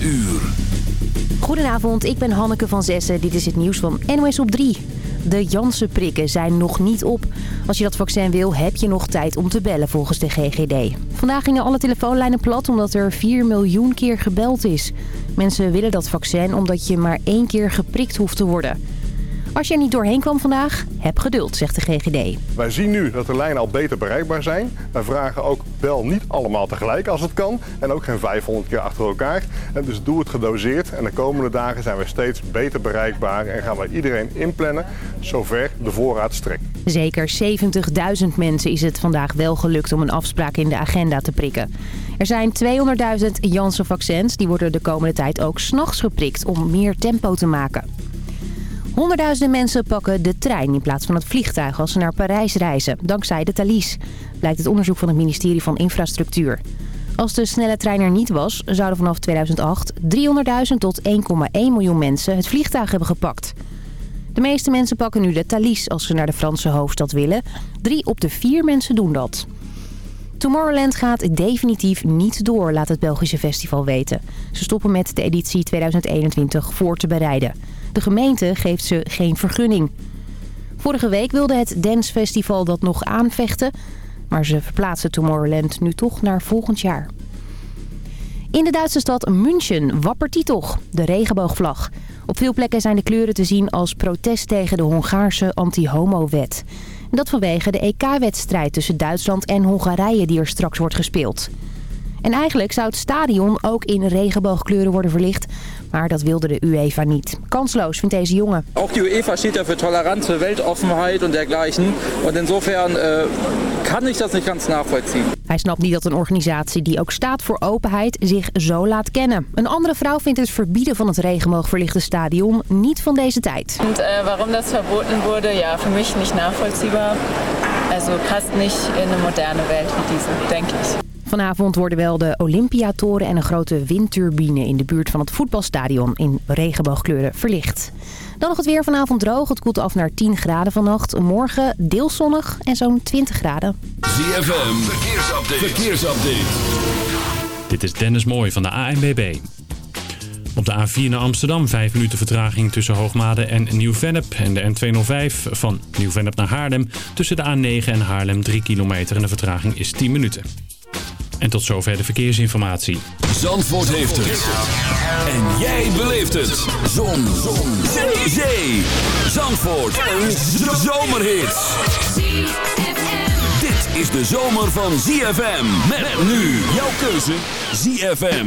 uur. Goedenavond, ik ben Hanneke van Zessen. Dit is het nieuws van NOS op 3. De Janssen-prikken zijn nog niet op. Als je dat vaccin wil, heb je nog tijd om te bellen volgens de GGD. Vandaag gingen alle telefoonlijnen plat omdat er 4 miljoen keer gebeld is. Mensen willen dat vaccin omdat je maar één keer geprikt hoeft te worden. Als je er niet doorheen kwam vandaag, heb geduld, zegt de GGD. Wij zien nu dat de lijnen al beter bereikbaar zijn. Wij vragen ook bel niet allemaal tegelijk als het kan. En ook geen 500 keer achter elkaar. En dus doe het gedoseerd. En de komende dagen zijn we steeds beter bereikbaar. En gaan wij iedereen inplannen zover de voorraad strekt. Zeker 70.000 mensen is het vandaag wel gelukt om een afspraak in de agenda te prikken. Er zijn 200.000 Janssen-vaccins. Die worden de komende tijd ook s'nachts geprikt om meer tempo te maken. Honderdduizenden mensen pakken de trein in plaats van het vliegtuig als ze naar Parijs reizen, dankzij de Thalys, blijkt het onderzoek van het ministerie van Infrastructuur. Als de snelle trein er niet was, zouden vanaf 2008 300.000 tot 1,1 miljoen mensen het vliegtuig hebben gepakt. De meeste mensen pakken nu de Thalys als ze naar de Franse hoofdstad willen. Drie op de vier mensen doen dat. Tomorrowland gaat definitief niet door, laat het Belgische festival weten. Ze stoppen met de editie 2021 voor te bereiden. De gemeente geeft ze geen vergunning. Vorige week wilde het Dance Festival dat nog aanvechten... maar ze verplaatsen Tomorrowland nu toch naar volgend jaar. In de Duitse stad München wappert die toch, de regenboogvlag. Op veel plekken zijn de kleuren te zien als protest tegen de Hongaarse anti-homo-wet. Dat vanwege de EK-wedstrijd tussen Duitsland en Hongarije die er straks wordt gespeeld. En eigenlijk zou het stadion ook in regenboogkleuren worden verlicht. Maar dat wilde de UEFA niet. Kansloos vindt deze jongen. Ook de UEFA staat ja voor tolerante weltoffenheid en dergleichen. En insofern uh, kan ik dat niet ganz nachvollziehen. Hij snapt niet dat een organisatie die ook staat voor openheid zich zo laat kennen. Een andere vrouw vindt het verbieden van het regenboogverlichte stadion niet van deze tijd. En uh, waarom dat verboden wurde, ja, voor mij niet nachvollziehbar. Also past niet in een moderne wereld wie deze, denk ik. Vanavond worden wel de Olympiatoren en een grote windturbine in de buurt van het voetbalstadion in regenboogkleuren verlicht. Dan nog het weer vanavond droog. Het koelt af naar 10 graden vannacht. Morgen deels zonnig en zo'n 20 graden. ZFM, verkeersupdate. verkeersupdate. Dit is Dennis Mooij van de ANBB. Op de A4 naar Amsterdam 5 minuten vertraging tussen Hoogmade en Nieuw-Vennep. En de N205 van Nieuw-Vennep naar Haarlem tussen de A9 en Haarlem 3 kilometer. En de vertraging is 10 minuten. En tot zover de verkeersinformatie. Zandvoort heeft het. En jij beleeft het. Zon. Zon. Zee. Zee. Zandvoort. Een zomerhit. Dit is de zomer van ZFM. Met nu jouw keuze ZFM.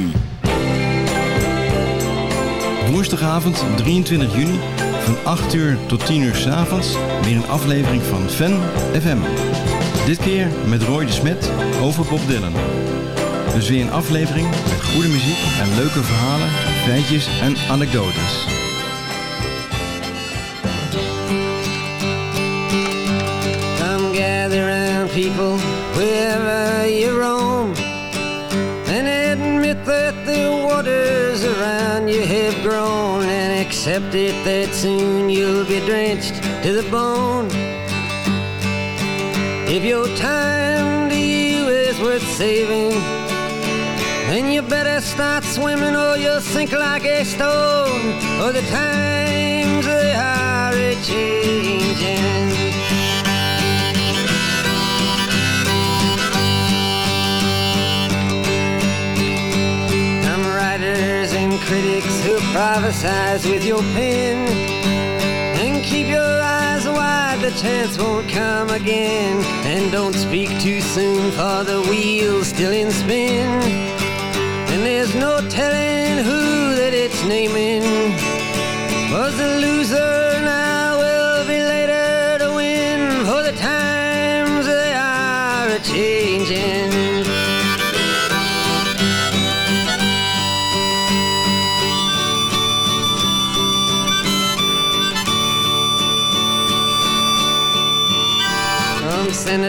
Woensdagavond 23 juni van 8 uur tot 10 uur s avonds weer een aflevering van Fan FM. Dit keer met Roy de Smet over Bob Dylan. Dus weer een aflevering met goede muziek en leuke verhalen, feitjes en anekdotes. Come gather round people wherever you roam And admit that the waters around you have grown And accept it that soon you'll be drenched to the bone If your time to you is worth saving then you better start swimming or you'll sink like a stone. Or the times they are a changing. Some writers and critics who prophesize with your pen. Your eyes wide, the chance won't come again. And don't speak too soon, for the wheel's still in spin. And there's no telling who that it's naming Was the loser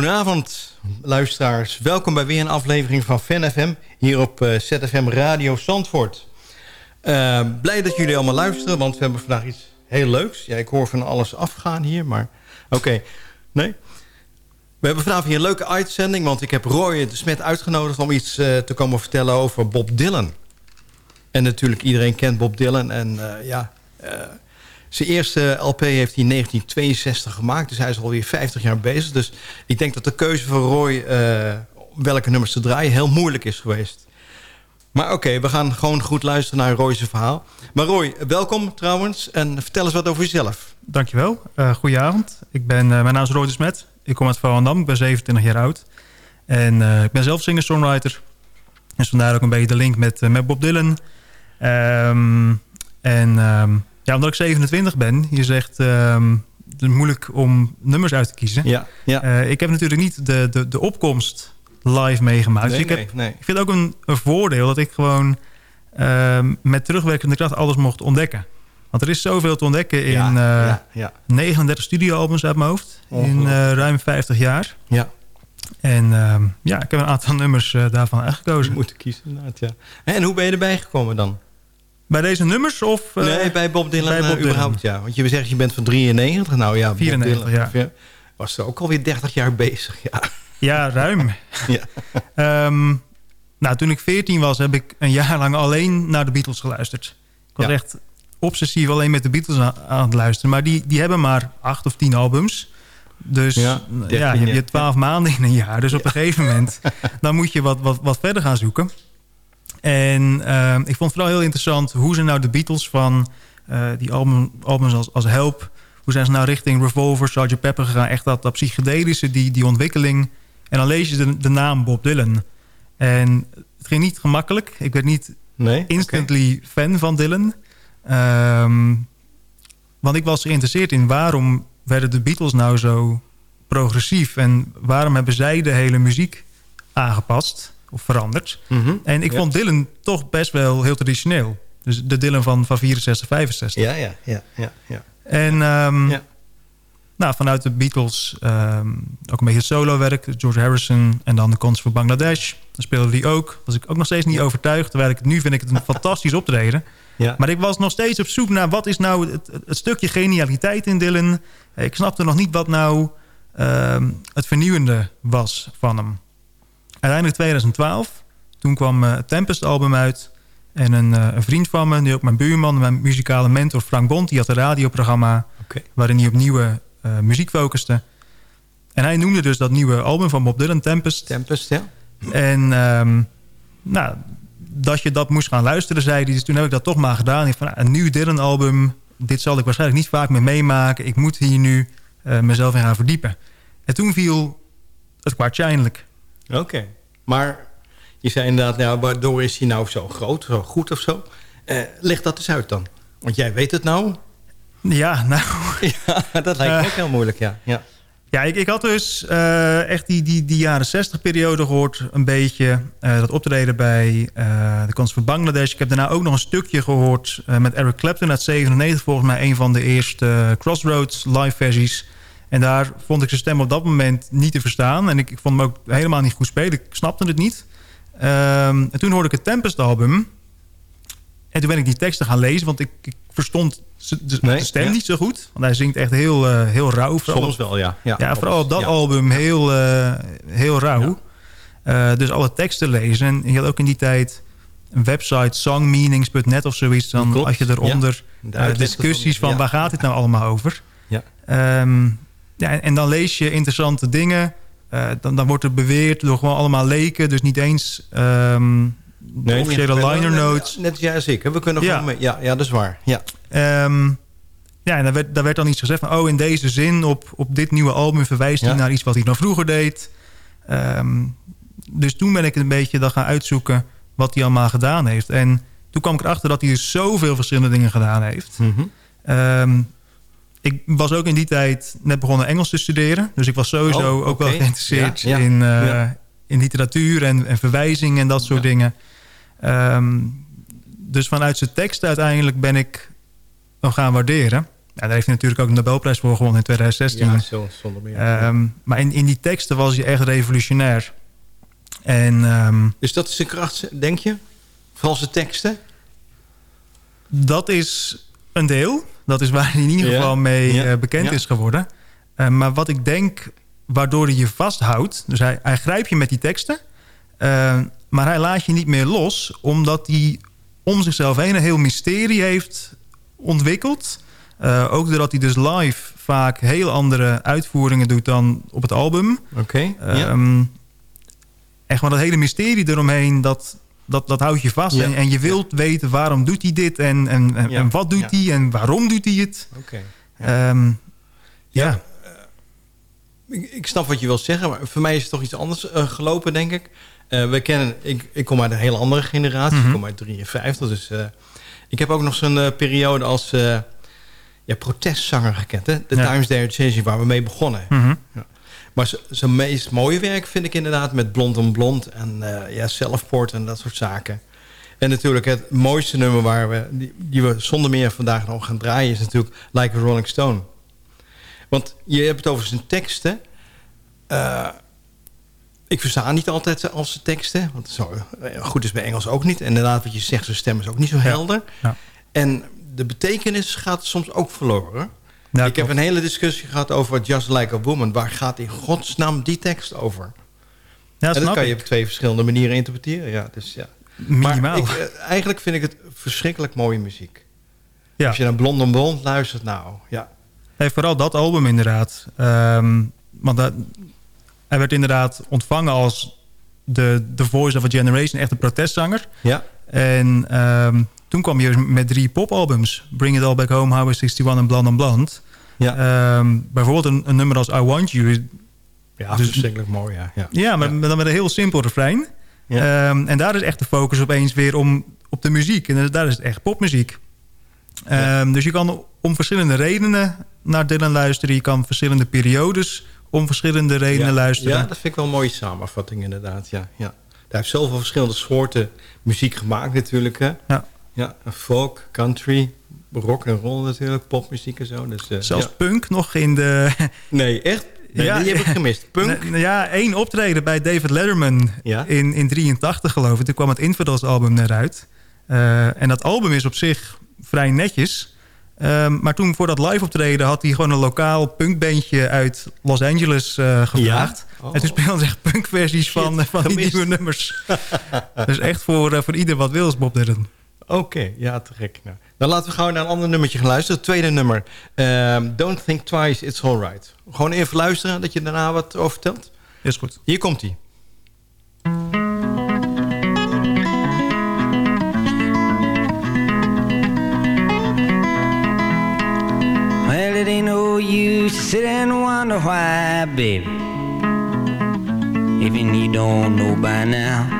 Goedenavond, luisteraars. Welkom bij weer een aflevering van Fan FM hier op eh, ZFM Radio Zandvoort. Uh, blij dat jullie allemaal luisteren, want we hebben vandaag iets heel leuks. Ja, ik hoor van alles afgaan hier, maar oké. Nee? We hebben vanavond hier een leuke uitzending, want ik heb Roy de Smet uitgenodigd... om iets uh, te komen vertellen over Bob Dylan. En natuurlijk, iedereen kent Bob Dylan en ja... Zijn eerste LP heeft hij in 1962 gemaakt. Dus hij is alweer 50 jaar bezig. Dus ik denk dat de keuze van Roy... Uh, welke nummers te draaien heel moeilijk is geweest. Maar oké, we gaan gewoon goed luisteren naar Roy's verhaal. Maar Roy, welkom trouwens. En vertel eens wat over jezelf. Dankjewel. Uh, goedenavond. Ik ben, uh, mijn naam is Roy de Smet. Ik kom uit Volendam. Ik ben 27 jaar oud. En ik ben zelf singer-songwriter. Dus vandaar ook een beetje de link met, met Bob Dylan. Um, en... Um, ja, omdat ik 27 ben. Je zegt, um, het is moeilijk om nummers uit te kiezen. Ja, ja. Uh, ik heb natuurlijk niet de, de, de opkomst live meegemaakt. Nee, dus ik, nee, heb, nee. ik vind ook een, een voordeel dat ik gewoon uh, met terugwerkende kracht alles mocht ontdekken. Want er is zoveel te ontdekken in ja, uh, ja, ja. 39 studioalbums uit mijn hoofd. In uh, ruim 50 jaar. Ja. En uh, ja, ik heb een aantal nummers daarvan uitgekozen. Je moet kiezen inderdaad, ja. En hoe ben je erbij gekomen dan? Bij deze nummers? Of, uh, nee, bij Bob Dylan, bij Bob uh, überhaupt, ja. Want je zegt, je bent van 93. Nou ja, 94, Bob Dylan, ja. Was er ook alweer 30 jaar bezig, ja. Ja, ruim. ja. um, nou, toen ik 14 was, heb ik een jaar lang alleen naar de Beatles geluisterd. Ik was ja. echt obsessief alleen met de Beatles aan, aan, het luisteren. Maar die, die hebben maar acht of tien albums. Dus ja, 13, ja je hebt twaalf maanden in een jaar. Dus op een gegeven moment dan moet je wat, wat, wat verder gaan zoeken. En uh, ik vond het vooral heel interessant hoe ze nou de Beatles van uh, die album, albums als, als Help... hoe zijn ze nou richting Revolver, Sgt. Pepper gegaan. Echt dat, dat psychedelische, die, die ontwikkeling. En dan lees je de, de naam Bob Dylan. En het ging niet gemakkelijk. Ik werd niet nee? instantly okay. fan van Dylan. Um, want ik was geïnteresseerd in waarom werden de Beatles nou zo progressief... en waarom hebben zij de hele muziek aangepast of veranderd. Mm -hmm. En ik ja. vond Dylan toch best wel heel traditioneel. Dus de Dylan van, van 64, 65. Ja, ja, ja. ja, ja. En um, ja. Nou, vanuit de Beatles um, ook een beetje solo-werk. George Harrison en dan de Cons voor Bangladesh. Dan speelde die ook. Was ik ook nog steeds niet overtuigd. Terwijl ik nu vind ik het een fantastisch optreden. Ja. Maar ik was nog steeds op zoek naar wat is nou het, het stukje genialiteit in Dylan. Ik snapte nog niet wat nou um, het vernieuwende was van hem. Uiteindelijk 2012. Toen kwam uh, het Tempest album uit. En een, uh, een, vriend van me, nu ook mijn buurman, mijn muzikale mentor Frank Bond... die had een radioprogramma okay. waarin hij op nieuwe uh, muziek focuste. En hij noemde dus dat nieuwe album van Bob Dylan, Tempest. Tempest, ja. En um, nou, dat je dat moest gaan luisteren, zei hij. Dus toen heb ik dat toch maar gedaan. Ik van, nou, een nieuw Dylan album, dit zal ik waarschijnlijk niet vaak meer meemaken. Ik moet hier nu mezelf in gaan verdiepen. En toen viel het kwartje eindelijk. Oké, okay. maar je zei inderdaad, nou, waardoor is hij nou zo groot, zo goed of zo? Uh, leg dat eens uit dan. Want jij weet het nou. Ja, nou... ja, dat lijkt me uh, ook heel moeilijk, ja. ja. Ja, ik, ik had dus uh, echt die, die, die jaren 60 periode gehoord. Een beetje dat optreden bij de kans van Bangladesh. Ik heb daarna ook nog een stukje gehoord met Eric Clapton uit 97. Volgens mij een van de eerste Crossroads live versies. En daar vond ik zijn stem op dat moment niet te verstaan. En ik, ik vond hem ook helemaal niet goed spelen. Ik snapte het niet. Um, en toen hoorde ik het Tempest album. En toen ben ik die teksten gaan lezen. Want ik, ik verstond de, nee, stem ja. niet zo goed. Want hij zingt echt heel, uh, heel rauw. Soms wel, ja. Ja, ja vooral op dat album heel, uh, heel rauw. Uh, dus alle teksten lezen. En je had ook in die tijd een website, songmeanings.net of zoiets. Dan Klopt. als je eronder discussies van waar gaat dit nou allemaal over. Ja. Um, ja, en, dan lees je interessante dingen. dan, dan wordt er beweerd door gewoon allemaal leken. Dus niet eens... Um, de nee, officiële liner notes. Net ja, zeker. We kunnen gewoon... Ja, ja, dat is waar. Ja. Um, ja, en daar werd, daar werd dan iets gezegd van... oh, in deze zin, op, op dit nieuwe album verwijst hij naar iets wat hij nog vroeger deed. Um, dus toen ben ik een beetje dan gaan uitzoeken wat hij allemaal gedaan heeft. En toen kwam ik erachter dat hij dus zoveel verschillende dingen gedaan heeft. Mm -hmm. um, ik was ook in die tijd net begonnen Engels te studeren. Dus ik was sowieso oh, ook wel geïnteresseerd ja, ja, in, uh, ja. in literatuur en, en verwijzingen en dat soort dingen. Um, dus vanuit zijn tekst uiteindelijk ben ik nog gaan waarderen. Ja, daar heeft hij natuurlijk ook een Nobelprijs voor gewonnen in 2016. Ja, zo, zonder meer. Um, maar in, in die teksten was hij echt revolutionair. En, um, dus dat is zijn kracht, denk je? Vooral zijn teksten? Dat is een deel. Dat is waar hij in ieder geval mee uh, bekend is geworden. Uh, maar wat ik denk, waardoor hij je vasthoudt... dus hij, hij grijpt je met die teksten... Uh, maar hij laat je niet meer los... omdat hij om zichzelf heen een heel mysterie heeft ontwikkeld. Uh, ook doordat hij dus live vaak heel andere uitvoeringen doet dan op het album. Oké, okay, um, ja. Echt maar dat hele mysterie eromheen, dat, dat, dat houdt je vast. Ja. En, en, je wilt weten waarom doet hij dit en, en, en, en wat doet hij en waarom doet hij het. Oké. Okay, um, ja. Uh, ik, ik snap wat je wilt zeggen, maar voor mij is het toch iets anders uh, gelopen, denk ik. Uh, we kennen, ik, ik kom uit een hele andere generatie. Mm -hmm. Ik kom uit 53, dus ik heb ook nog zo'n uh, periode als ja, protestzanger gekend. Hè? De ja. Times Are Changing, waar we mee begonnen. Mm -hmm. ja. Maar zijn meest mooie werk vind ik inderdaad met Blond on Blond... en uh, ja, Selfport en dat soort zaken. En natuurlijk het mooiste nummer waar we, die, die, we zonder meer vandaag nog gaan draaien... is natuurlijk Like a Rolling Stone. Want je hebt het over zijn teksten... Ik versta niet altijd als de teksten. Want zo eh, goed is bij Engels ook niet. En inderdaad, wat je zegt, zijn stem is ook niet zo helder. Ja. En de betekenis gaat soms ook verloren. Ja, ik heb een hele discussie gehad over Just Like a Woman. Waar gaat in godsnaam die tekst over? Ja, en dat kan je op twee verschillende manieren interpreteren. Ja, dus ja. Minimaal. Maar ik, eh, eigenlijk vind ik het verschrikkelijk mooie muziek. Ja. Als je naar Blond on Blond luistert, nou, ja. Hey, vooral dat album inderdaad. Um, want dat, hij werd inderdaad ontvangen als de, de voice of a generation, echt een protestzanger. Ja. En um, toen kwam je met drie popalbums. Bring It All Back Home, Highway 61 en Blond on Blond. Ja. Um, bijvoorbeeld een, een, nummer als I Want You. Ja, dus, verschrikkelijk mooi, ja. Ja, ja maar ja. dan met een heel simpel refrein. Ja. Um, en daar is echt de focus opeens weer om, op de muziek. En daar is het echt popmuziek. Ja. Dus je kan om verschillende redenen naar Dylan luisteren. Je kan verschillende periodes om verschillende redenen ja, luisteren. Ja, dat vind ik wel een mooie samenvatting inderdaad. Ja, ja. Hij heeft zoveel verschillende soorten muziek gemaakt natuurlijk. Hè? Ja. Ja, folk, country, rock en roll natuurlijk, popmuziek en zo. Dus, uh, Zelfs ja. punk nog in de... Nee, echt? Nee, ja, die heb ik gemist. Punk? Ja, één optreden bij David Letterman ja? in, in 83 geloof ik. Toen kwam het Infidels album eruit. Uh, en dat album is op zich vrij netjes... Um, maar toen voor dat live optreden had hij gewoon een lokaal punkbandje uit Los Angeles uh, gevraagd. Ja? Oh. En toen speelden ze echt punkversies van, van die nieuwe nummers. dus echt voor, uh, voor ieder wat wil is Bob Dylan. Oké, okay, ja, te gek. Nou, dan laten we gewoon naar een ander nummertje gaan luisteren. Het tweede nummer. Um, Don't Think Twice, It's Alright. Gewoon even luisteren, dat je daarna wat over vertelt. Is goed. Hier komt hij. it ain't no use to sit and wonder why, baby. Even you don't know by now.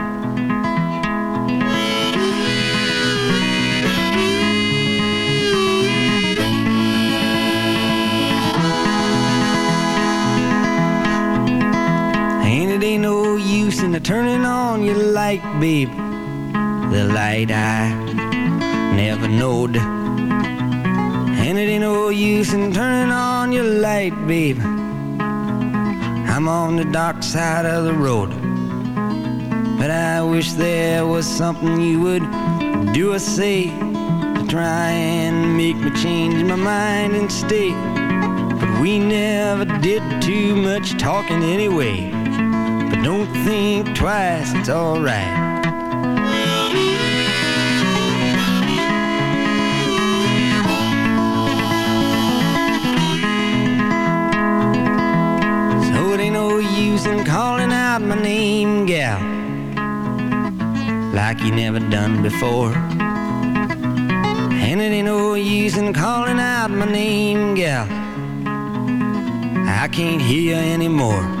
It ain't no use in the turning on your light, babe. The light I never knowed. And it ain't no use in turning on your light, babe. I'm on the dark side of the road. But I wish there was something you would do or say to try and make me change my mind and stay. But we never did too much talking anyway. Don't think twice, it's alright. So it ain't no use in calling out my name, gal, like you never done before. And it ain't no use in calling out my name, gal. I can't hear anymore.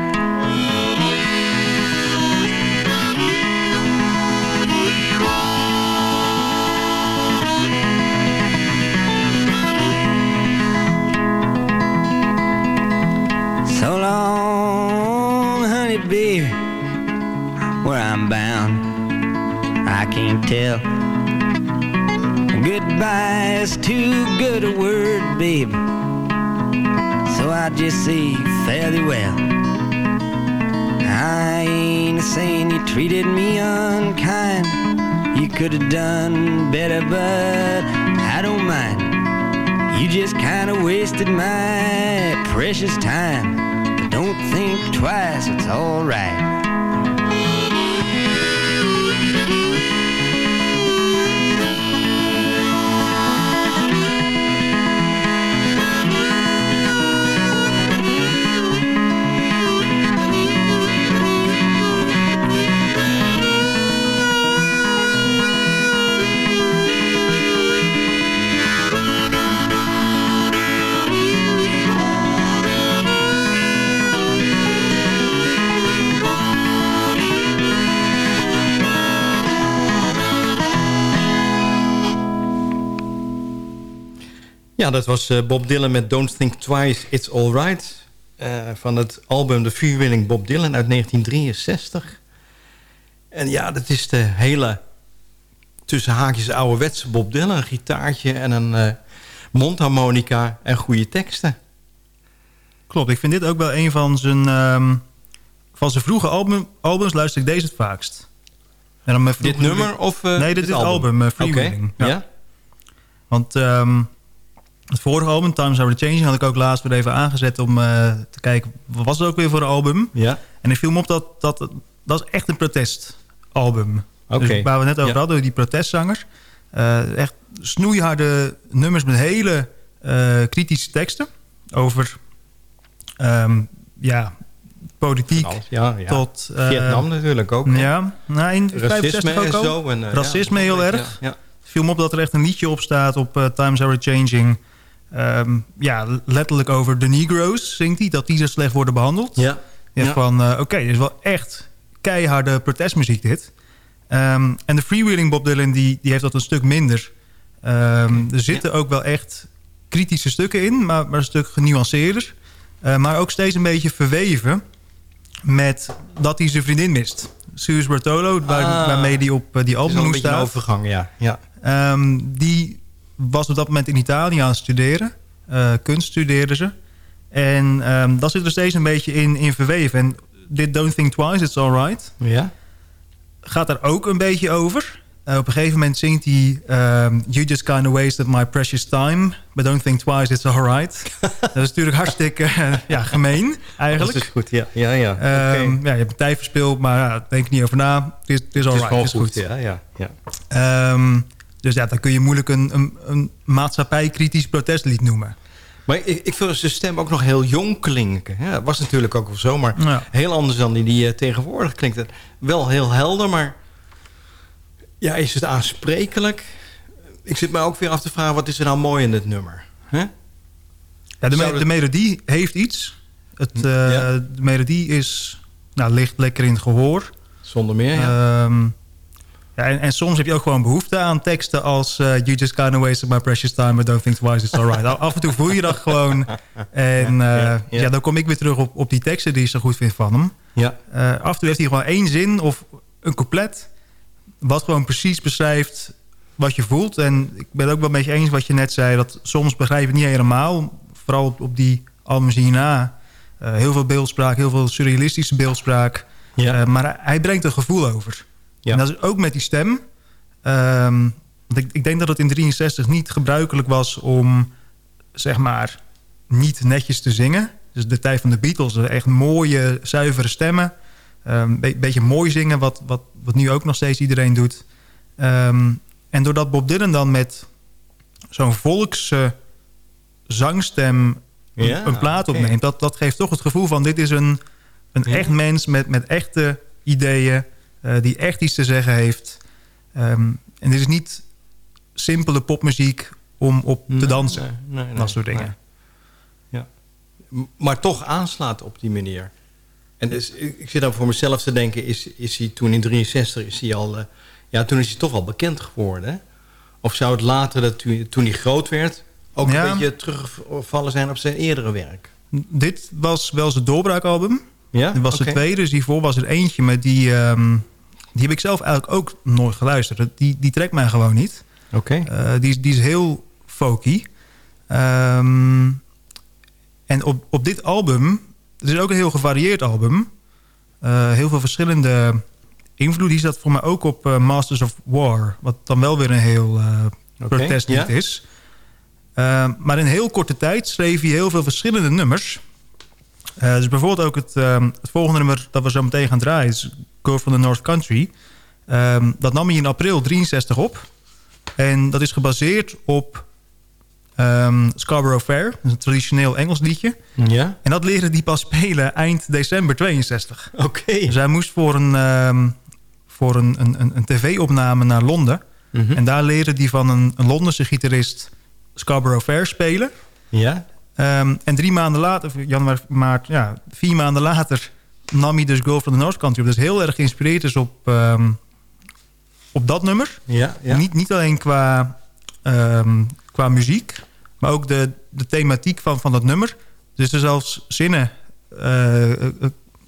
Can't tell. Goodbye is too good a word, baby. So I just say thee well. I ain't saying you treated me unkind. You could have done better, but I don't mind. You just kinda wasted my precious time. But don't think twice, it's alright. Ja, dat was eh, Bob Dylan met Don't Think Twice, It's Alright. Uh, van het album The Freewheeling Bob Dylan uit 1963. En ja, dat is de hele tussen haakjes ouderwetse Bob Dylan. Een gitaartje en een uh, mondharmonica en goede teksten. Klopt, ik vind dit ook wel een van zijn, um, van zijn vroege album, albums luister ik deze het vaakst. En dan dit nummer of uh, Nee, dit, dit album, album Freewheeling. Okay. Ja. ja. Want... Um, het vorige album, Times Are Changing, had ik ook laatst weer even aangezet om uh, te kijken, wat was het ook weer voor een album? Ja. En ik viel me op dat dat, dat is echt een protestalbum. Oké. Dus waar we net over ja. hadden, die protestzangers. Uh, echt snoeiharde nummers met hele uh, kritische teksten over um, ja, politiek ja, ja. tot... Vietnam natuurlijk ook. Ja, nou, in racisme ook en zo. En, racisme heel erg. Ja, viel me op dat er echt een liedje op staat op Times Are Changing... Um, ja, letterlijk over de Negroes zingt hij. Dat die zo slecht worden behandeld. Ja. ja. Van, uh, oké, okay, dit is wel echt keiharde protestmuziek dit. Um, en de freewheeling Bob Dylan, die, die heeft dat een stuk minder. Um, er zitten ja. ook wel echt kritische stukken in. Maar, maar een stuk genuanceerder. Uh, maar ook steeds een beetje verweven. Met dat hij zijn vriendin mist. Suze Bartolo, waar, Ah. waarmee hij op uh, die album een staat. overgang, ja. ja. die was op dat moment in Italië aan het studeren. Uh, kunst studeerde ze. En um, dat zit er steeds een beetje in, in verweven. En dit Don't Think Twice, It's Alright... Ja. gaat daar ook een beetje over. Uh, op een gegeven moment zingt hij... Um, you just kind of wasted my precious time. But don't think twice, it's alright. dat is natuurlijk hartstikke uh, ja, gemeen, eigenlijk. Dat is goed, ja. ja, ja. Um, okay. ja je hebt tijd verspild, maar ja, denk er niet over na. Het is, het is alright, het is, goed. Ja, ja, ja. Dus ja, dan kun je moeilijk een, een, een maatschappijkritisch protestlied noemen. Maar ik, ik vind zijn stem ook nog heel jong klinken. Ja, dat was natuurlijk ook wel zo, maar ja. heel anders dan die, die uh, tegenwoordig klinkt. Het. Wel heel helder, maar ja, is het aansprekelijk? Ik zit me ook weer af te vragen, wat is er nou mooi in dit nummer? Huh? Ja, de, me de, melodie heeft iets. Het, uh, ja. De melodie is, nou, ligt lekker in het gehoor. Zonder meer, ja. Um, ja, en, en, soms heb je ook gewoon behoefte aan teksten als... Uh, you just kind of wasted my precious time, but don't think twice, it's alright. Af en toe voel je dat gewoon. En uh, ja, ja. ja, dan kom ik weer terug op, op die teksten die ik zo goed vind van hem. Ja. Uh, af en toe heeft hij gewoon één zin of een couplet... wat gewoon precies beschrijft wat je voelt. En ik ben het ook wel een beetje eens wat je net zei... dat soms begrijp het niet helemaal. Vooral op, op die albums hierna. heel veel beeldspraak, heel veel surrealistische beeldspraak. Ja. maar hij brengt een gevoel over... Ja. En dat is ook met die stem. Um, want ik, ik, denk dat het in 63 niet gebruikelijk was om, zeg maar, niet netjes te zingen. Dus de tijd van de Beatles, echt mooie, zuivere stemmen. Een um, be beetje mooi zingen, wat, wat, wat nu ook nog steeds iedereen doet. Um, en doordat Bob Dylan dan met zo'n volkse zangstem ja, een plaat okay. opneemt... Dat, dat geeft toch het gevoel van dit is een, een ja. echt mens met, met echte ideeën... Uh, die echt iets te zeggen heeft. Um, en dit is niet simpele popmuziek om op te nee, dansen. Nee, nee, dat soort dingen. Ja. Maar toch aanslaat op die manier. En dus, ik zit dan voor mezelf te denken... is, is hij toen in 63 is hij al... Uh, ja, toen is hij toch al bekend geworden. Hè? Of zou het later, dat toen, toen hij groot werd... ook ja. een beetje teruggevallen zijn op zijn eerdere werk? Dit was wel zijn doorbraakalbum. Ja? Dit was okay. de tweede, dus hiervoor was er eentje... met die... Um, die heb ik zelf eigenlijk ook nooit geluisterd. Die, die trekt mij gewoon niet. Oké. Okay. Uh, die, die is heel folky. Um, en op, op dit album... Het is ook een heel gevarieerd album. Uh, heel veel verschillende invloeden. Die zat voor mij ook op uh, Masters of War. Wat dan wel weer een heel okay. protestlied is. maar in heel korte tijd schreef hij heel veel verschillende nummers... Uh, dus bijvoorbeeld ook het, um, het, volgende nummer dat we zo meteen gaan draaien... is Girl from the North Country. Um, dat nam hij in april 63 op. En dat is gebaseerd op um, Scarborough Fair. een traditioneel Engels liedje. Ja. En dat leerde hij pas spelen eind december 62. Oké. Okay. Dus hij moest voor een, voor een, een, een tv-opname naar Londen. Mhm. Mm -hmm. En daar leerde hij van een, een Londense gitarist Scarborough Fair spelen. Ja. Um, en drie maanden later, januari, maart, ja, vier maanden later... nam hij dus Girl from the North Country op. Dus heel erg geïnspireerd is op, um, op dat nummer. Ja, ja. Niet, niet alleen qua, um, qua muziek, maar ook de, de thematiek van, van dat nummer. Dus er zelfs zinnen uh, uh,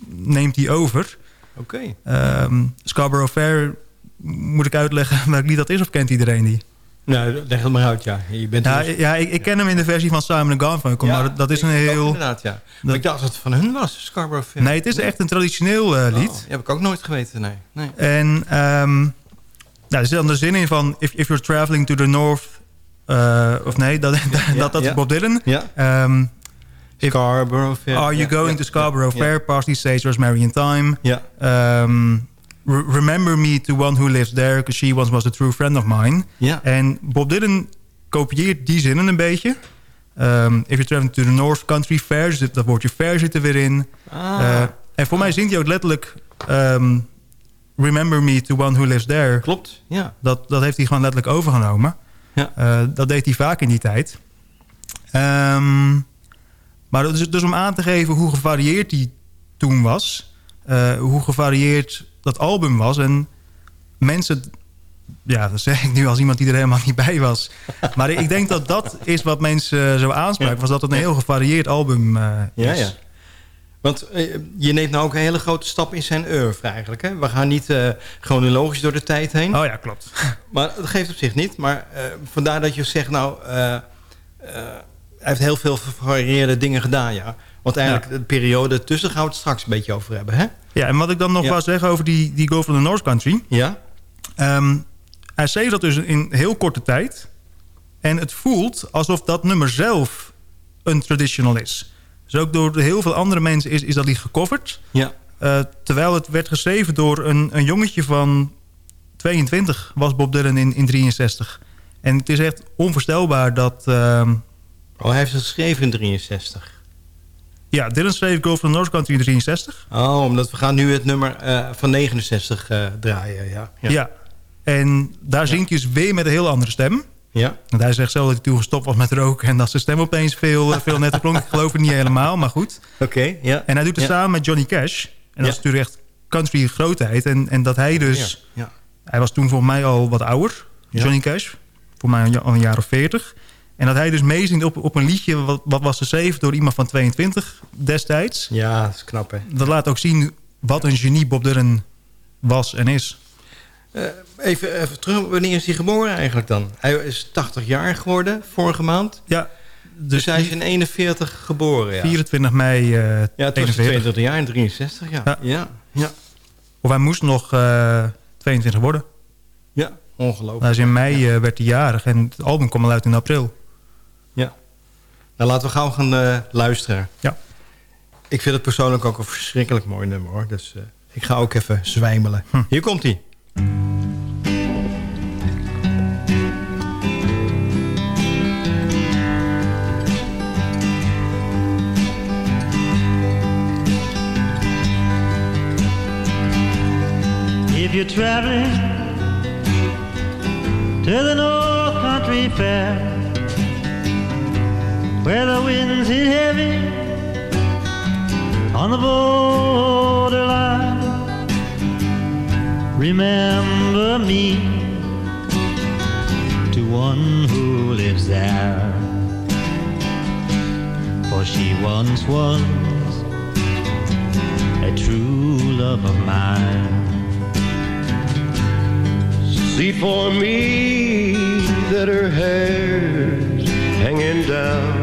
neemt hij over. Oké. Okay. Scarborough Fair, moet ik uitleggen welk lied dat is of kent iedereen die? Nou, leg het maar uit, ja. Je bent ja, dus... ja ik, ik, ken hem in de versie van Simon Garfunkel, ja, maar dat is een heel... inderdaad, ja. Ik dacht dat het van hun was, Scarborough Fair. Nee, het is echt een traditioneel uh, lied. Oh, heb ik ook nooit geweten, nee. nee. En um, nou, er zit dan de zin in van... If, if you're traveling to the north... Uh, of nee, dat, ja, dat, dat is Bob Dylan. Ja. Um, Scarborough Fair. Are you going to Scarborough Fair? Parsley, sage, rosemary and thyme. Ja. Um, remember me to one who lives there... because she once was a true friend of mine. Ja. En Bob Dylan kopieert die zinnen een beetje. Um, if you're traveling to the North Country Fair... Dus dat woordje fair zit er weer in. Ah. Uh, en voor mij zingt hij ook letterlijk... Um, remember me to one who lives there. Klopt, ja. Dat, dat heeft hij gewoon letterlijk overgenomen. Ja. Uh, dat deed hij vaak in die tijd. Um, maar dus, dus om aan te geven hoe gevarieerd hij toen was... Uh, hoe gevarieerd dat album was. En mensen... Ja, dat zeg ik nu als iemand die er helemaal niet bij was. Maar ik denk dat dat is wat mensen zo aanspraken. Was dat het een heel gevarieerd album uh, is. Ja, ja. Want uh, je neemt nou ook een hele grote stap in zijn oeuvre eigenlijk. Hè? We gaan niet uh, chronologisch door de tijd heen. Oh ja, klopt. Maar dat geeft op zich niet. Maar vandaar dat je zegt, nou... hij heeft heel veel gevarieerde dingen gedaan, ja. Want eigenlijk de periode tussen gaan we het straks een beetje over hebben, hè? Ja, en wat ik dan nog wou zeggen over die, die Go from the North Country. Ja. Um, Hij schreef dat dus in heel korte tijd. En het voelt alsof dat nummer zelf een traditional is. Dus ook door heel veel andere mensen is, is dat niet gecoverd. Ja. Uh, terwijl het werd geschreven door een, een jongetje van 22 was Bob Dylan in, in 63. En het is echt onvoorstelbaar dat... Uh, oh, hij heeft het geschreven in 63? Ja, Dylan schreef Go from North Country in 63. Oh, omdat we gaan nu het nummer uh, van 69 uh, draaien, ja. ja. Ja, en daar zingt hij dus weer met een heel andere stem. Ja. Want hij zegt zelf dat hij toen gestopt was met roken... en dat zijn stem opeens veel, veel netter klonk. Ik geloof het niet helemaal, maar goed. Oké, okay, ja. En hij doet het ja. samen met Johnny Cash. En dat is natuurlijk echt country grootheid. En, en dat hij dus... Ja. Hij was toen voor mij al wat ouder, Johnny Cash. Voor mij al een jaar of veertig. En dat hij dus meezingt op, op een liedje... Wat, wat was geschreven door iemand van 22 destijds. Ja, dat is knap, hè. Dat laat ook zien wat een genie Bob Dylan was en is. Uh, even, even terug, wanneer is hij geboren eigenlijk dan? Hij is 80 jaar geworden, vorige maand. Ja. Dus, dus hij is in 41 geboren, ja. 24 mei uh, Ja, het was 22 jaar in 63, ja. ja. ja. ja. Of hij moest nog uh, 22 worden. Ja, ongelooflijk. Dus in mei ja. werd hij jarig en het album kwam al uit in april. Nou, laten we gauw gaan luisteren. Ja. Ik vind het persoonlijk ook een verschrikkelijk mooi nummer, hoor. Dus ik ga ook even zwijmelen. Hm. Hier komt hij. If you're traveling to the North Country Fair, where the winds hit heavy on the borderline, remember me to one who lives there, for she once was a true love of mine. See for me that her hair's hanging down.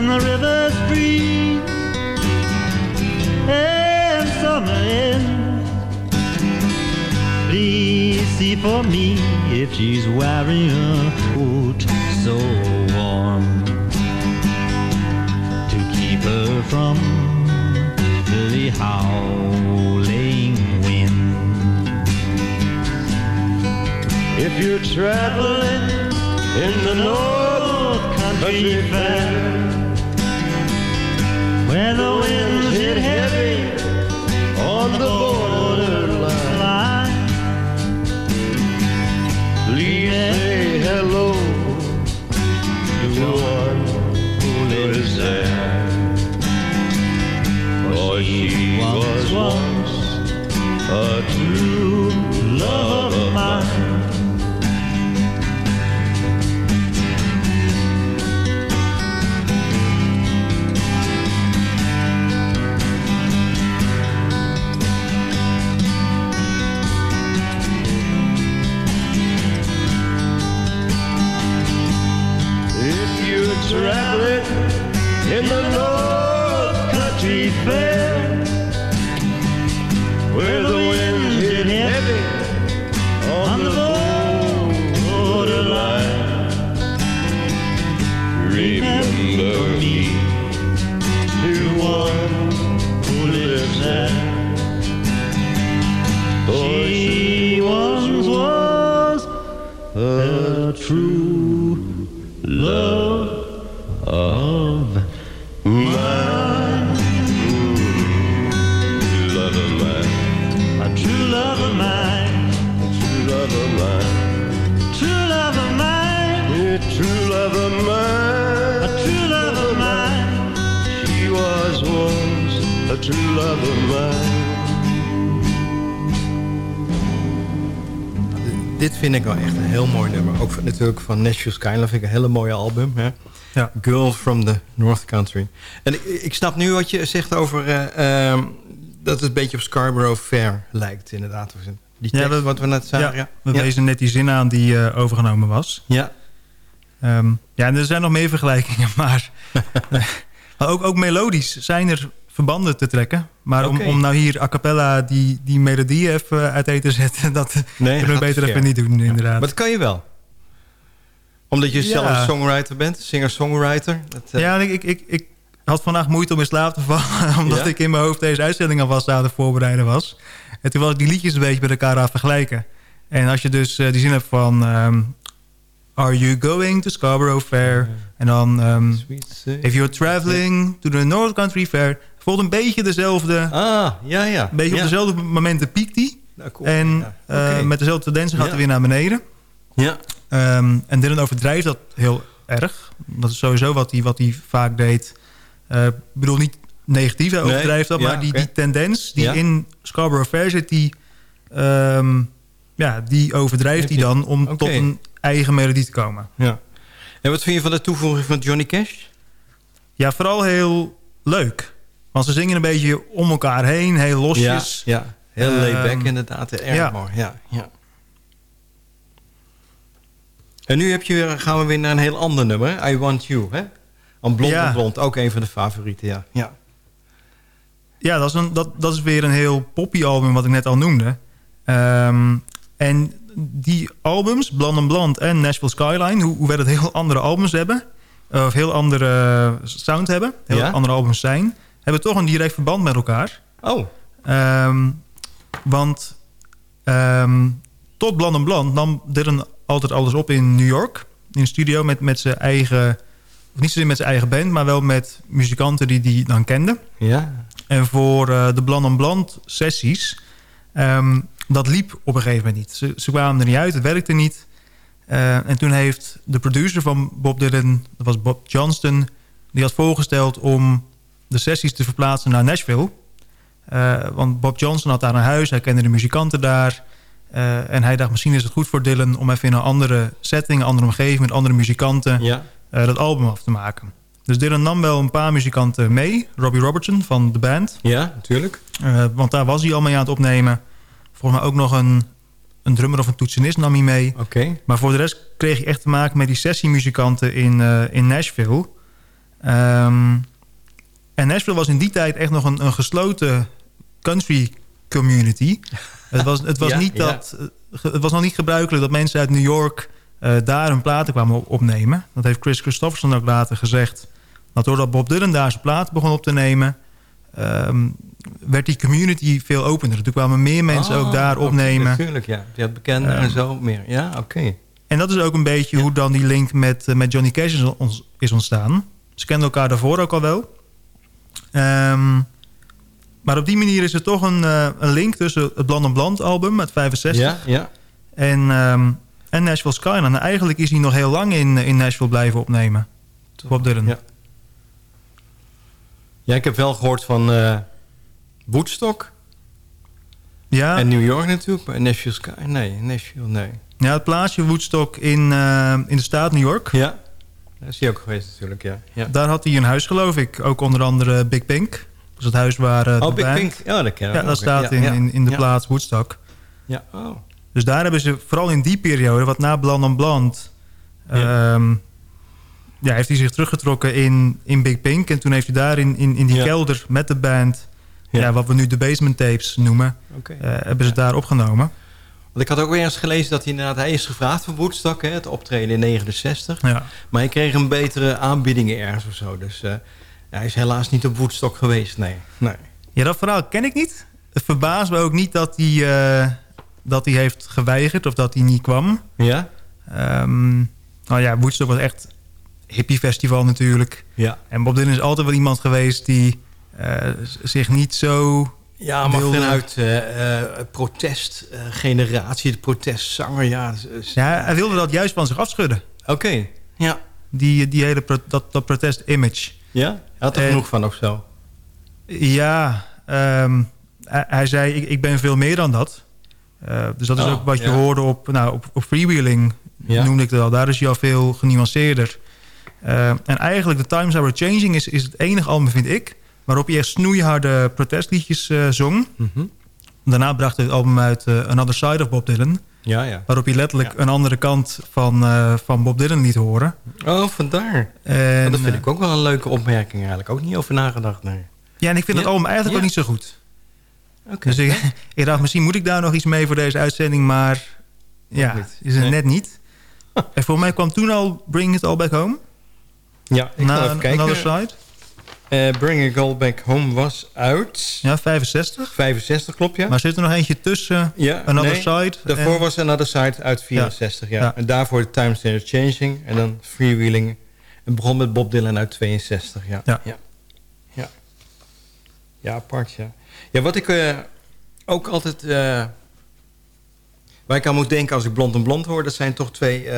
when the rivers freeze and summer ends, please see for me if she's wearing a coat so warm to keep her from the howling wind. If you're traveling in the North Country Fair, where the winds hit heavy on the borderline, please say hello to one who lives there. For she was once a vind ik wel echt een heel mooi nummer. Ook van, natuurlijk van Nashville Skyline vind ik een hele mooie album. Hè? Ja. Girl from the North Country. En ik, ik snap nu wat je zegt over... eh, ehm, dat het een beetje op Scarborough Fair lijkt, inderdaad. Die tekst, we- wat we net zagen. Ja, we wezen net die zin aan die eh, overgenomen was. Ja. Ehm, ja, en er zijn nog meer vergelijkingen, maar, maar ook, ook melodisch zijn er verbanden te trekken. Maar om, om nou hier a cappella die, die melodie even uiteen te zetten... dat Nee, kunnen we beter te even niet doen, inderdaad. Maar dat kan je wel. Omdat je Ja. zelf songwriter bent, singer-songwriter. Dat, eh, Ja, ik, ik, ik, ik had vandaag moeite om in slaap te vallen... omdat Ja? ik in mijn hoofd deze uitzending alvast aan het voorbereiden was. En toen was ik die liedjes een beetje met elkaar aan vergelijken. En als je dus eh, die zin hebt van... ehm, Are you going to Scarborough Fair? En dan... ehm, If you're traveling to the North Country Fair... voelt een beetje dezelfde... Ah, ja, ja. Een beetje Ja. op dezelfde momenten piekt. Nou, cool. En Ja. eh, met dezelfde tendensen gaat hij weer naar beneden. Ja. Ehm, en Dylan overdrijft dat heel erg. Dat is sowieso wat hij, wat hij vaak deed. Eh, ik bedoel niet negatief, hij overdrijft dat. maar die, die tendens die in Scarborough Fair zit... die, ehm, ja, die overdrijft hij dan om tot een eigen melodie te komen. Ja. En wat vind je van de toevoeging van Johnny Cash? Ja, vooral heel leuk. Want ze zingen een beetje om elkaar heen, heel losjes. Ja, ja. heel Ehm, laid-back inderdaad. Erg ja. mooi. Ja, ja. En nu heb je weer, gaan we weer naar een heel ander nummer. I Want You, hè? Aan Blond Ja. en Blond, ook een van de favorieten, ja. ja. Ja, dat is, een, dat, dat is weer een heel poppy album wat ik net al noemde. Ehm, en die albums, Bland en Bland en Nashville Skyline... Hoe, hoewel het heel andere albums hebben... of heel andere sound hebben, heel Ja? andere albums zijn... hebben toch een direct verband met elkaar. Oh, Ehm, want ehm, tot Bland en Bland nam Dylan altijd alles op in New York. In een studio met, met zijn eigen... Of niet zozeer met zijn eigen band, maar wel met muzikanten die hij dan kende. ja. En voor eh, de Bland en Bland sessies... ehm, dat liep op een gegeven moment niet. Ze, ze kwamen er niet uit, het werkte niet. Eh, en toen heeft de producer van Bob Dylan... dat was Bob Johnston... die had voorgesteld om de sessies te verplaatsen naar Nashville. Eh, want Bob Johnson had daar een huis, hij kende de muzikanten daar... Eh, en hij dacht, misschien is het goed voor Dylan... om even in een andere setting, een andere omgeving... met andere muzikanten Ja. eh, dat album af te maken. Dus Dylan nam wel een paar muzikanten mee. Robbie Robertson van de band. Ja, natuurlijk. Want daar was hij al mee aan het opnemen. Volgens mij ook nog een, een drummer of een toetsenist nam hij mee. Oké. Maar voor de rest kreeg je echt te maken met die sessiemuzikanten in, in Nashville. Ehm, en Nashville was in die tijd echt nog een, een gesloten country community. Het was, het, was Ja, niet dat, eh, het was nog niet gebruikelijk dat mensen uit New York eh, daar hun platen kwamen op- opnemen. Dat heeft Chris Christofferson ook later gezegd. Dat doordat Bob Dylan daar zijn platen begon op te nemen... ehm, werd die community veel opener. Toen kwamen meer mensen ook daar Oh, oké, opnemen. Natuurlijk, ja. Je had bekenden en Ehm, zo meer. Ja, oké. En dat is ook een beetje hoe dan die link met, eh, met Johnny Cash is ontstaan. Ze kenden elkaar daarvoor ook al wel. Ehm, maar op die manier is er toch een, eh, een link tussen het Bland en Bland album uit 65 Ja, ja. en, ehm, en Nashville Skyline. En eigenlijk is hij nog heel lang in, in Nashville blijven opnemen. Bob Dylan. Ja. Ja, ik heb wel gehoord van eh Woodstock Ja, en New York natuurlijk. Maar Nashville Sky, nee, Nashville, nee. ja, het plaatsje Woodstock in, eh, in de staat New York. Ja, is hij ook geweest natuurlijk, ja. ja. Daar had hij een huis geloof ik. Ook onder andere Big Pink. Dat is het huis waar eh, de Oh, Big band- Pink. Ja, dat ken ik Ja, ook, dat staat ja, in, ja. in, in de Ja. plaats Woodstock. Ja, oh. Dus daar hebben ze, vooral in die periode, wat na Bland en Bland... Ja. ehm, ja, heeft hij zich teruggetrokken in, in Big Pink. En toen heeft hij daar in, in, in die Ja. kelder met de band... Ja. Ja. wat we nu de basement tapes noemen... Eh, hebben ze daar opgenomen. Want ik had ook weer eens gelezen dat hij inderdaad... Hij is gevraagd voor Woodstock, hè, het optreden in 69. Ja. Maar hij kreeg een betere aanbiedingen ergens of zo. Dus eh, hij is helaas niet op Woodstock geweest, nee. nee. ja, dat verhaal ken ik niet. Het verbaast me ook niet dat hij, eh, dat hij heeft geweigerd... of dat hij niet kwam. Ja? Ehm, nou ja, Woodstock was echt hippiefestival natuurlijk. Ja. En Bob Dylan is altijd wel iemand geweest die eh, zich niet zo... Ja, maar wilde- vanuit eh eh protestgeneratie, de protestzanger, ja. Ja, hij wilde dat juist van zich afschudden. Oké, ja. Die, die hele pro- dat, dat protest-image. Ja? Hij had er Eh, genoeg van of zo? Ja, ehm, hij, hij zei, ik, ik ben veel meer dan dat. dus dat is Oh, ook wat je ja. hoorde op, nou, op, op freewheeling, Ja. noemde ik al. Daar is hij al veel genuanceerder. Eh, en eigenlijk The Times Are Changing is, is het enige album, vind ik... waarop hij echt snoeiharde protestliedjes eh, zong. Mhm. Daarna bracht hij het album uit eh, Another Side of Bob Dylan... Ja, ja. waarop hij letterlijk een andere kant van, eh, van Bob Dylan liet horen. Oh, vandaar. En, dat vind ik ook wel een leuke opmerking eigenlijk. Ook niet over nagedacht, nee. Ja, en ik vind het album eigenlijk ook niet zo goed. Oké. Dus ik, ik dacht, misschien moet ik daar nog iets mee voor deze uitzending, maar ja, is het Nee. net niet. en voor mij kwam toen al Bring It All Back Home. Ja, ik ga even kijken. Another Side. Eh, Bring It All Back Home was uit... Ja, 65. 65, klopt, ja. Maar zit er nog eentje tussen ja, Another nee, Side? Daarvoor en- was Another Side uit 64, ja. Ja. En daarvoor Times Are Changing. En dan Freewheeling. Het begon met Bob Dylan uit 62, ja. Ja. Ja, ja. Ja, apart, ja. Ja, wat ik eh, ook altijd... eh, waar ik aan moet denken als ik Blond en Blond hoor... dat zijn toch twee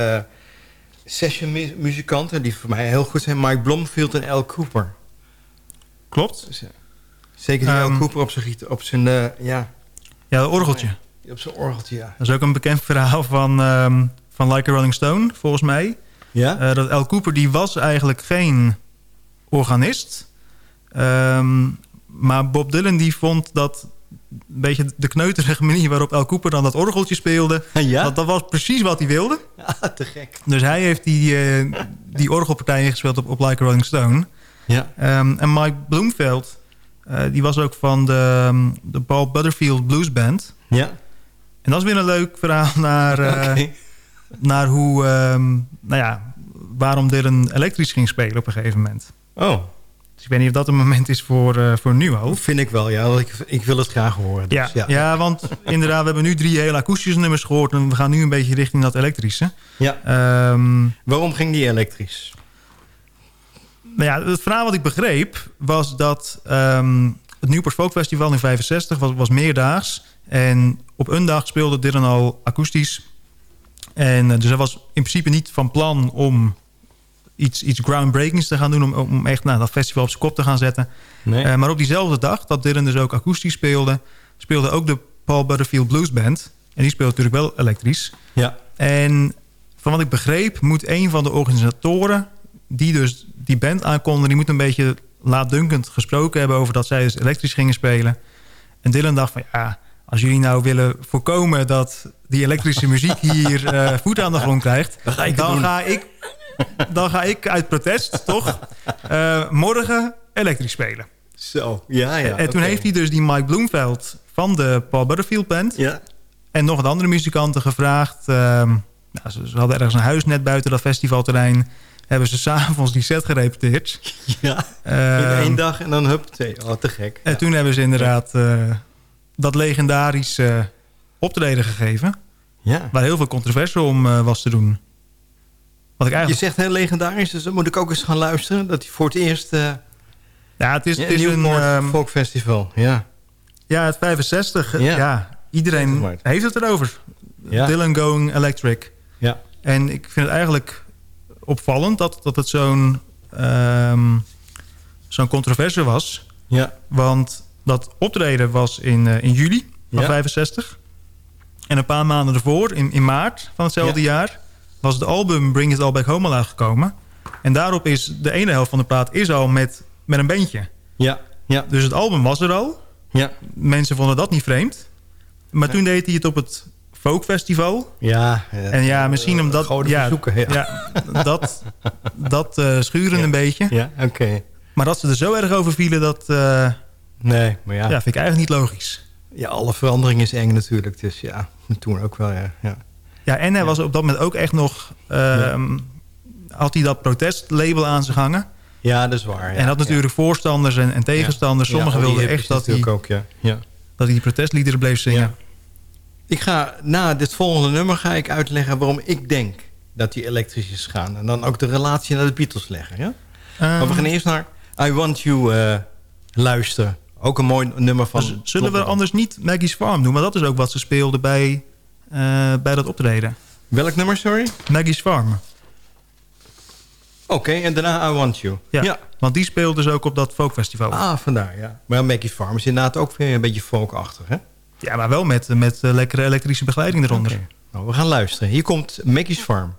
session mu- muzikanten... die voor mij heel goed zijn. Mike Blomfield en Al Cooper. Klopt. Dus, ja. Zeker die Ehm, Cooper op zijn, op zijn eh, ja, Ja, het orgeltje. op zijn orgeltje, ja. Dat is ook een bekend verhaal van, ehm, van Like a Rolling Stone, volgens mij. Ja? Eh, dat Al Cooper, die was eigenlijk geen organist. Ehm, maar Bob Dylan die vond dat een beetje de kneuterige manier waarop Al Cooper dan dat orgeltje speelde. Ja? Dat, dat was precies wat hij wilde. Ah, te gek. Dus hij heeft die, eh, die orgelpartij ingespeeld op, op Like a Rolling Stone. Ja. Ehm, en Mike Bloomfield, eh, die was ook van de, ehm, de Paul Butterfield Blues Band. Ja. En dat is weer een leuk verhaal naar, Oké. naar hoe, ehm, nou ja, waarom Dylan elektrisch ging spelen op een gegeven moment. Oh, Dus ik weet niet of dat een moment is voor, eh, voor nu al. vind ik wel, ja. want Ik, ik wil het graag horen. Dus, Ja, ja. ja. want inderdaad, we hebben nu drie hele akoestische nummers gehoord... en we gaan nu een beetje richting dat elektrische. Ja. Waarom ging die elektrisch? Nou ja, het verhaal wat ik begreep was dat ehm, het Newport Folk Festival in 65 was, was meerdaags. En op een dag speelde Dylan al akoestisch. En eh, dus hij was in principe niet van plan om iets, iets groundbreakings te gaan doen... om, om echt nou, dat festival op zijn kop te gaan zetten. Nee. Eh, maar op diezelfde dag dat Dylan dus ook akoestisch speelde... speelde ook de Paul Butterfield Blues Band. En die speelt natuurlijk wel elektrisch. ja. En van wat ik begreep moet een van de organisatoren... die dus die band aankondigde... die moet een beetje laatdunkend gesproken hebben... over dat zij dus elektrisch gingen spelen. En Dylan dacht van ja... als jullie nou willen voorkomen dat die elektrische muziek hier eh, voet aan de grond krijgt... Dan ga ik dan, doen. ga ik, dan ga ik uit protest, toch? eh, morgen elektrisch spelen. Zo, ja, ja. en toen heeft hij dus die Mike Bloomfield van de Paul Butterfield Band... Ja. en nog wat andere muzikanten gevraagd. ehm, nou, ze, ze hadden ergens een huis net buiten dat festivalterrein. Hebben ze s'avonds die set gerepeteerd. ja. In Ehm, één dag en dan hup, twee. Oh, te gek. En Ja. toen hebben ze inderdaad eh, dat legendarisch eh, optreden gegeven. Ja. Waar heel veel controverse om eh, was te doen. Wat ik Je eigenlijk... zegt heel legendarisch, dus dan moet ik ook eens gaan luisteren. Dat hij voor het eerst... Ja, het is, ja, het is een... Newport ehm, Folk Festival. Ja. ja, het 65. Ja. Ja, iedereen heeft het erover. Dylan Going Electric. Ja. En ik vind het eigenlijk opvallend dat, dat het zo'n ehm, zo'n controverse was. Ja. Want dat optreden was in, eh, in juli van Ja. 65. En een paar maanden ervoor, in, in maart van hetzelfde Ja. jaar... was het album Bring It All Back Home al uitgekomen. En daarop is de ene helft van de plaat is al met, met een bandje. Ja. Ja. Dus het album was er al. Ja. Mensen vonden dat niet vreemd. Maar toen deed hij het op het Folkfestival. Ja. En ja, misschien omdat... Gouden ja, ja. ja, dat, dat eh schuren Ja. een beetje. Ja, oké. Maar dat ze er zo erg over vielen, dat eh, Nee, maar ja. ja. vind ik eigenlijk niet logisch. Ja, alle verandering is eng natuurlijk. Dus ja, toen ook wel, ja. ja. Ja, en hij was op dat moment ook echt nog... ehm, Had hij dat protestlabel aan zich hangen. Ja, dat is waar. Ja. en had natuurlijk voorstanders en, en tegenstanders. Sommigen wilden echt dat hij, natuurlijk ook, ja. ja. dat hij die protestliederen bleef zingen. Ik ga na dit volgende nummer ga ik uitleggen waarom ik denk dat die elektrisch is gaan. En dan ook de relatie naar de Beatles leggen. Ja? maar we Ehm, gaan eerst naar I Want You eh, luisteren. Ook een mooi nummer van... zullen we anders niet Maggie's Farm doen? Maar dat is ook wat ze speelden bij, eh, bij dat optreden. Welk nummer, sorry? Maggie's Farm. Oké, en daarna I Want You. Ja, Ja. want die speelde dus ook op dat folkfestival. Ah, vandaar, ja. Maar Maggie Farm is inderdaad ook weer een beetje folkachtig, hè? Ja, maar wel met, met lekkere elektrische begeleiding eronder. Nou, we gaan luisteren. Hier komt Maggie's Farm.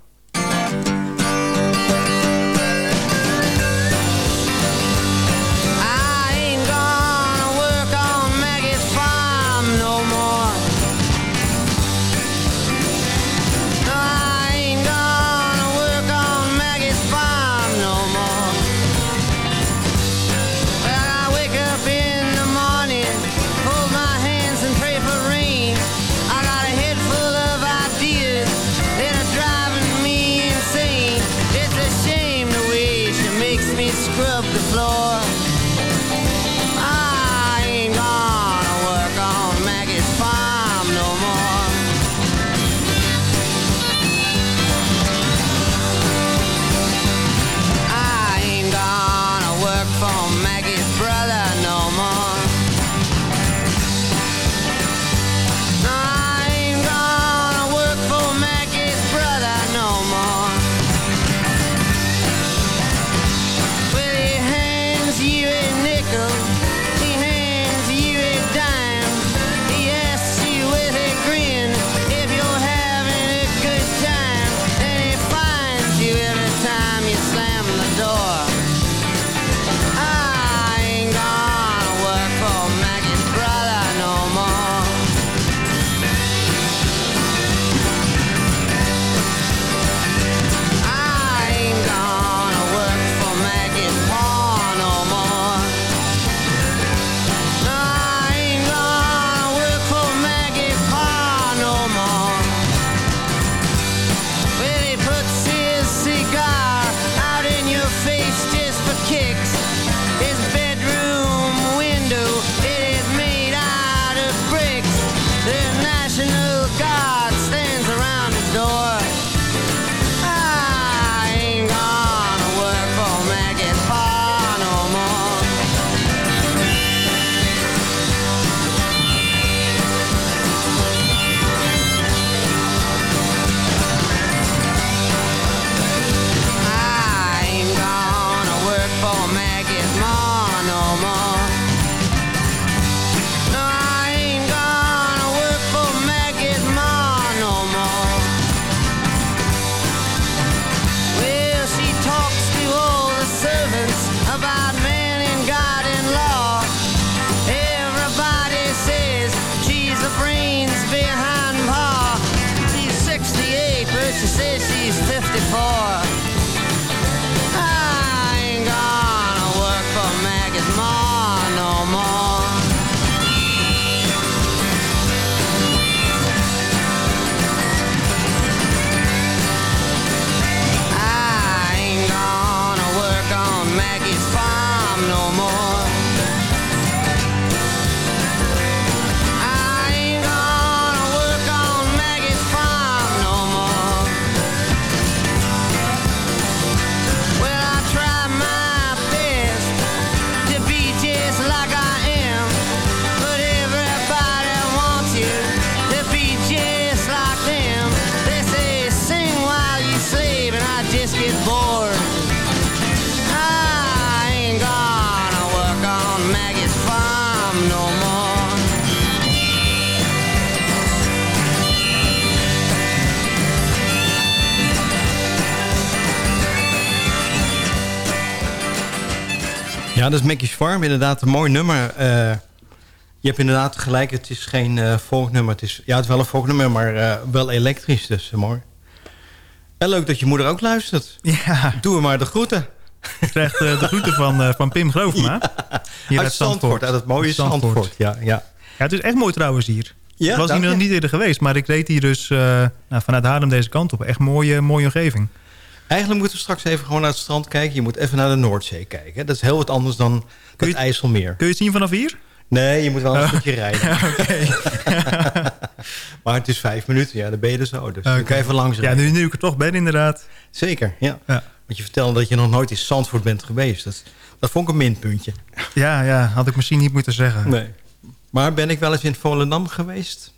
Ja, dat is Mackie's Farm. Inderdaad, een mooi nummer. Uh, je hebt inderdaad gelijk, het is geen uh, volknummer. Het is, ja, het is wel een volknummer, maar uh, wel elektrisch. Dus mooi. En leuk dat je moeder ook luistert. Ja. Doe maar de groeten. Je krijgt de groeten van, van Pim Groofma. Ja. Hier uit Zandvoort. Uit het mooie Zandvoort. Zandvoort. Ja, ja. ja, het is echt mooi trouwens hier. Ja, ik was hier nog niet eerder geweest, maar ik reed hier dus nou, vanuit Haarlem deze kant op. Echt mooie, mooie omgeving. Eigenlijk moeten we straks even gewoon naar het strand kijken. Je moet even naar de Noordzee kijken. Dat is heel wat anders dan kun het IJsselmeer. Kun je het zien vanaf hier? Nee, je moet wel een oh. stukje rijden. maar het is vijf minuten, ja, dan ben je er zo. Dus okay. kan even langs rijden. Ja, nu, nu ik er toch ben inderdaad. Zeker, ja. ja. Want je vertelde dat je nog nooit in Zandvoort bent geweest. Dat, dat vond ik een minpuntje. Ja, ja, had ik misschien niet moeten zeggen. Nee. Maar ben ik wel eens in Volendam geweest?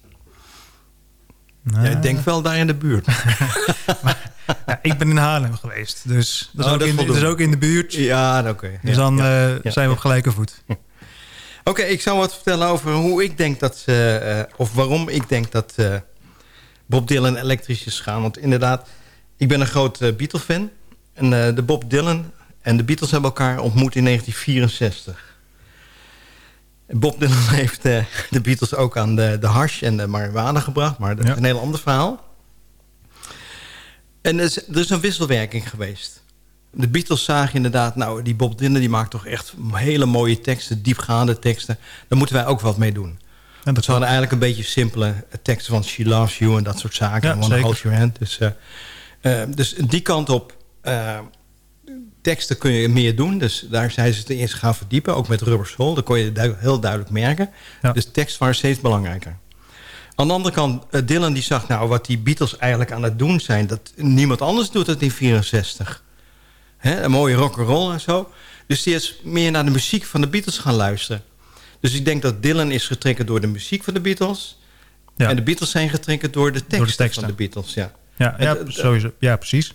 Nou. Ja, ik denk wel daar in de buurt. maar, ja, ik ben in Haarlem geweest. Dus dat is, oh, ook, in, dat is ook in de buurt. Ja, oké. Dus dan uh, zijn we op gelijke voet. Oké, ik zou wat vertellen over hoe ik denk dat ze... eh, of waarom ik denk dat eh, Bob Dylan elektrisch is gaan. Want inderdaad, ik ben een groot eh, Beatle-fan. En eh, de Bob Dylan en de Beatles hebben elkaar ontmoet in 1964. Bob Dylan heeft eh, de Beatles ook aan de, de hash en de marihuana gebracht. Maar dat is een heel ander verhaal. En er is, er is een wisselwerking geweest. De Beatles zagen inderdaad... nou, die Bob Dylan die maakt toch echt hele mooie teksten... diepgaande teksten. Daar moeten wij ook wat mee doen. En dat hadden eigenlijk een beetje simpele teksten van She Loves You... en dat soort zaken. Ja, zeker. Hold Your Hand. Dus, eh, eh, dus die kant op... eh, teksten kun je meer doen. Dus daar zijn ze het eerst gaan verdiepen. Ook met Rubber Soul. Dat kon je du- heel duidelijk merken. Dus tekst was steeds belangrijker. Aan de andere kant, eh, Dylan die zag nou wat die Beatles eigenlijk aan het doen zijn. Dat niemand anders doet het in 64. Hè, een mooie rock'n'roll en zo. Dus die is meer naar de muziek van de Beatles gaan luisteren. Dus ik denk dat Dylan is getrokken door de muziek van de Beatles. Ja. En de Beatles zijn getrokken door de teksten, teksten. van de Beatles. Ja, Ja, ja, sowieso. ja precies.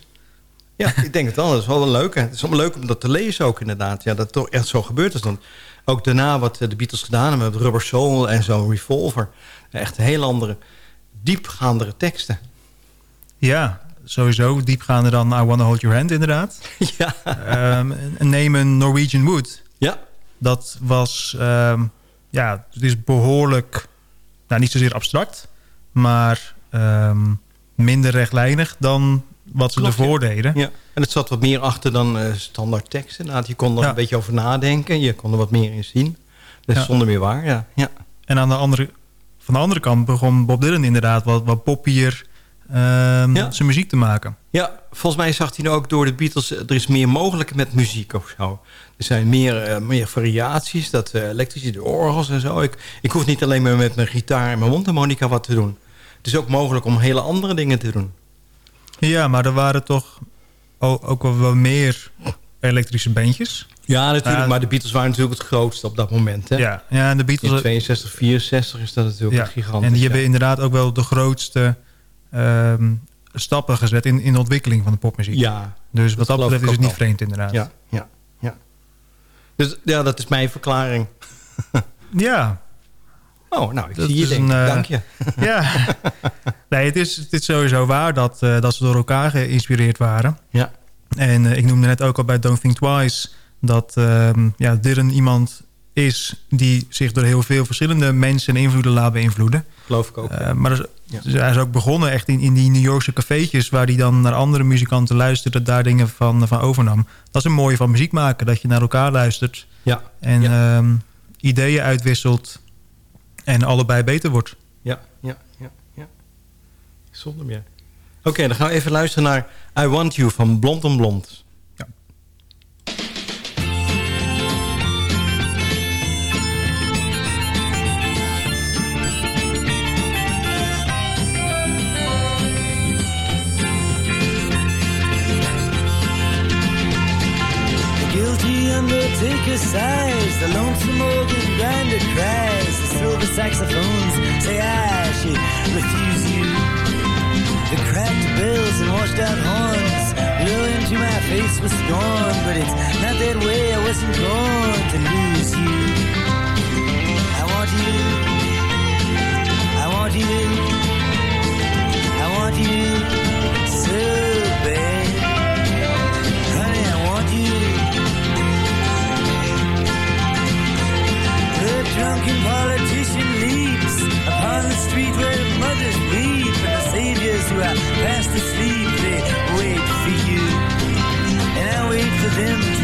ja, ik denk het wel. Dat is wel wel leuk. hè. Het is wel leuk om dat te lezen ook inderdaad. Ja, dat het toch echt zo gebeurd is. Dan ook daarna wat de Beatles gedaan hebben met Rubber Soul en zo'n Revolver. Echt heel andere, diepgaandere teksten. Ja, sowieso. Diepgaander dan I Wanna Hold Your Hand, inderdaad. Ja. En neem een Norwegian Wood. Ja. Dat was... ehm, ja, het is behoorlijk... Nou, niet zozeer abstract. Maar ehm, minder rechtlijnig dan wat ze ervoor deden. Ja. En het zat wat meer achter dan eh, standaard tekst. Inderdaad. Je kon er Ja. een beetje over nadenken. Je kon er wat meer in zien. Dus Ja. zonder meer waar, ja. ja. En aan de andere, van de andere kant begon Bob Dylan inderdaad wat, wat poppier ehm, Ja. zijn muziek te maken. Ja, volgens mij zag hij nu ook door de Beatles... eh, er is meer mogelijk met muziek of zo. Er zijn meer, eh, meer variaties, dat eh, elektrische, de orgels en zo. Ik, ik hoef niet alleen maar met mijn gitaar en mijn mondharmonica wat te doen. Het is ook mogelijk om hele andere dingen te doen. Ja, maar er waren toch ook wel meer elektrische bandjes. Ja, natuurlijk. Maar de Beatles waren natuurlijk het grootste op dat moment. Hè? Ja, ja, en de Beatles... In 62, 64 is dat natuurlijk Ja, gigantisch. en die ja. hebben inderdaad ook wel de grootste ehm, stappen gezet in, in de ontwikkeling van de popmuziek. Ja, Dus wat dat betreft is het niet vreemd inderdaad. Ja, ja, ja. Dus ja, dat is mijn verklaring. Ja. Oh, nou, ik Dat zie je een, eh, Dank je. Ja. nee, het is, het is sowieso waar dat, eh, dat ze door elkaar geïnspireerd waren. Ja. En eh, ik noemde net ook al bij Don't Think Twice... dat ehm, ja, Dylan iemand is die zich door heel veel verschillende mensen en invloeden laat beïnvloeden. Geloof ik ook. Eh, maar is- Ja. dus hij is ook begonnen echt in, in die New Yorkse cafeetjes... waar hij dan naar andere muzikanten luisterde... daar dingen van, van overnam. Dat is een mooie van muziek maken. Dat je naar elkaar luistert. Ja. En Ja. ehm, ideeën uitwisselt. En allebei beter wordt. Ja, ja, ja, ja. Zonder meer. Oké, dan gaan we even luisteren naar I Want You van Blond on Blond. Undertaker sighs, the lonesome organ grinder cries, the silver saxophones say I should refuse you. The cracked bells and washed out horns blow into my face with scorn, but it's not that way. I wasn't born to lose you. I want you. I want you. I want you so I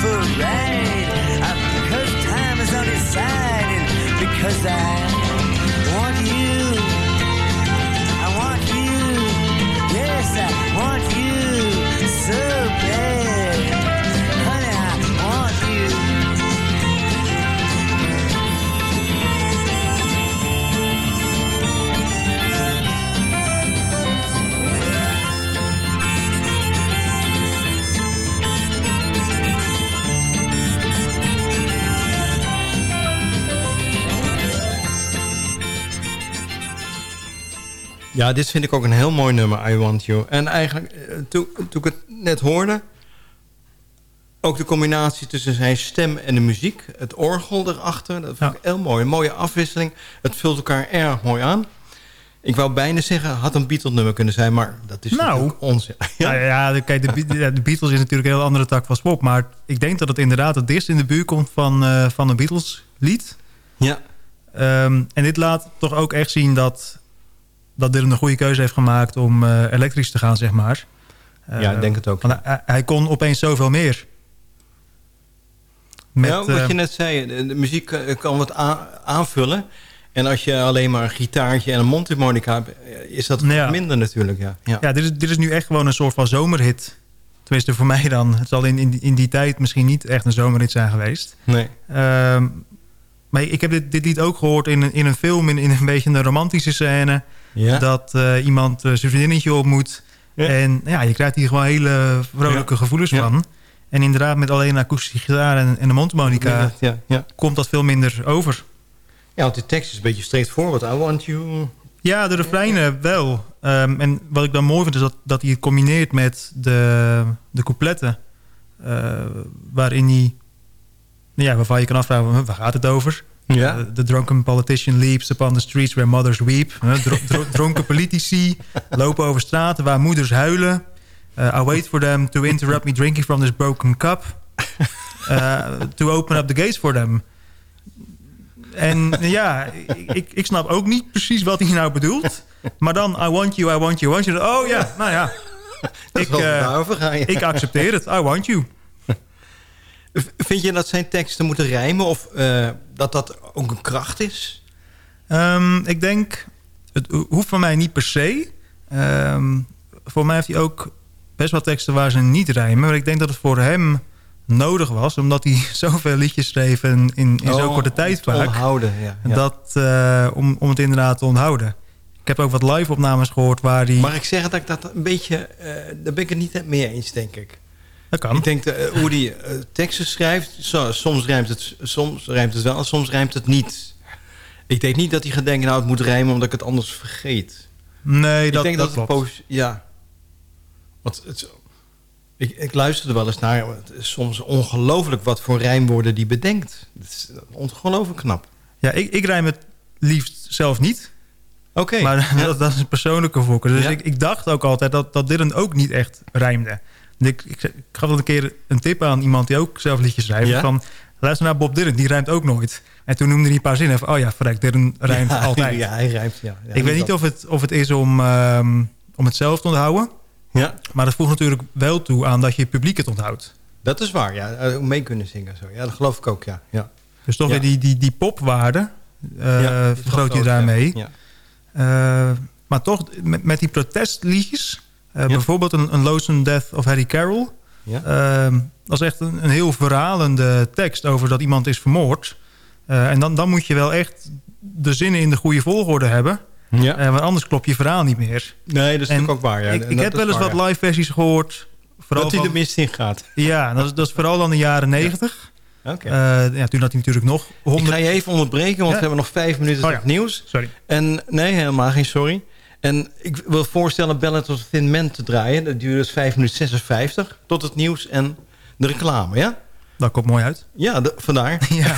for a ride. Because time is on his side, and because I Ja, dit vind ik ook een heel mooi nummer, I Want You. En eigenlijk, eh, toen, toen ik het net hoorde... ook de combinatie tussen zijn stem en de muziek... het orgel erachter, dat vind ik heel mooi. Een mooie afwisseling. Het vult elkaar erg mooi aan. Ik wou bijna zeggen, had een Beatle-nummer kunnen zijn... maar dat is Nou. natuurlijk onzin. Ja, ja, de- kijk, de, Be- ja, de Beatles is natuurlijk een heel andere tak van sport. Maar ik denk dat het inderdaad het dichtst in de buurt komt van, eh, van een Beatles lied. Ja. Ehm, en dit laat toch ook echt zien dat, dat Dylan een goede keuze heeft gemaakt om eh, elektrisch te gaan, zeg maar. Ja, ik denk het ook. Want hij, hij kon opeens zoveel meer. Met, ja, wat eh, je net zei, de, muziek eh, kan wat aanvullen. En als je alleen maar een gitaartje en een mondharmonica hebt... is dat Ja. minder natuurlijk, ja. ja. Ja, dit is, dit is nu echt gewoon een soort van zomerhit. Tenminste, voor mij dan. Het zal in, in, die- in die tijd misschien niet echt een zomerhit zijn geweest. Nee. Ehm, maar ik heb dit, dit lied ook gehoord in, een- in een film, in, in een beetje een romantische scène. Ja. Dat eh, iemand eh, zijn vriendinnetje ontmoet. Ja. En ja, je krijgt hier gewoon hele vrolijke gevoelens van. En inderdaad, met alleen een akoestische gitaar en, en een mondharmonica... Ja, ja. komt dat veel minder over. Ja, want die tekst is een beetje straightforward. I want you... Ja, de refreinen wel. Ehm, en wat ik dan mooi vind is dat, dat hij het combineert met de, de coupletten. eh, waarin hij... nou Ja, waarvan je kan afvragen, waar gaat het over? Ja. Eh, The drunken politician leaps upon the streets where mothers weep. Dro- dro- dronken politici lopen over straten waar moeders huilen. Eh, I wait for them to interrupt me drinking from this broken cup. Eh, to open up the gates for them. En ja, ik, ik, snap ook niet precies wat hij nou bedoelt. Maar dan, I want you, I want you, I want you. Oh ja, nou ja. Ik, ik accepteer het, I want you. Vind je dat zijn teksten moeten rijmen? Of eh, dat dat ook een kracht is? Ehm, ik denk, het ho- hoeft van mij niet per se. Ehm, voor mij heeft hij ook best wel teksten waar ze niet rijmen. Maar ik denk dat het voor hem nodig was. Omdat hij zoveel liedjes schreef in, in, in zo'n Oh, korte tijd vaak. onthouden, ja, ja. Dat, eh, om, om het inderdaad te onthouden. Ik heb ook wat live opnames gehoord waar hij... Mag ik zeggen dat ik dat een beetje... eh, daar ben ik het niet mee eens, denk ik. Dat kan. Ik denk eh, hoe hij eh, teksten schrijft... Soms, rijmt het, soms rijmt het wel en soms rijmt het niet. Ik denk niet dat hij gaat denken... nou, het moet rijmen omdat ik het anders vergeet. Nee, ik dat, denk dat, klopt. Ja. Want het, ik, ik luisterde wel eens naar... Het is soms ongelooflijk wat voor rijmwoorden die bedenkt. Het is ongelooflijk knap. Ja, ik, ik rijm het liefst zelf niet. Oké. Maar ja. dat, dat is een persoonlijke voorkeur. Dus Ja. ik, ik dacht ook altijd dat, dat Dylan ook niet echt rijmde. Ik, ik, ik gaf wel een keer een tip aan iemand die ook zelf liedjes schrijft. Ja? Van, luister naar Bob Dylan, die rijmt ook nooit. En toen noemde hij een paar zinnen van... oh ja, verrek, Dylan rijmt Ja, altijd. Ja, hij rijmt, ja. Ja, ik weet niet of het, of het is om, ehm, om het zelf te onthouden. Ja. Maar dat voegt natuurlijk wel toe aan dat je het publiek het onthoudt. Dat is waar, ja. Eh, Mee kunnen zingen zo. Ja, dat geloof ik ook, ja. ja. Dus toch weer die, die, die popwaarde eh, Ja, vergroot je daarmee. ja. Eh, maar toch, met, met die protestliedjes... eh, bijvoorbeeld een, een Lonesome Death of Harry Carroll... Ja. eh, dat is echt een, een heel verhalende tekst over dat iemand is vermoord. Eh, en dan, dan moet je wel echt de zinnen in de goede volgorde hebben... Ja. Eh, want anders klopt je verhaal niet meer. Nee, dat is En natuurlijk ook waar. Ja. Ik, ik heb wel eens waar, wat ja. live versies gehoord. Vooral Dat hij de mist in gaat. Ja, dat is, dat is vooral dan de jaren negentig. Oké. Ja, toen had hij natuurlijk nog Ik ga je even onderbreken, want we hebben nog vijf minuten Oh ja. nieuws. Sorry. En nee, helemaal geen sorry. En ik wil voorstellen Ballad of Thin Man te draaien. Dat duurt dus 5 minuten 56 tot het nieuws en de reclame, ja? Dat komt mooi uit. Ja, de, vandaar. Ja.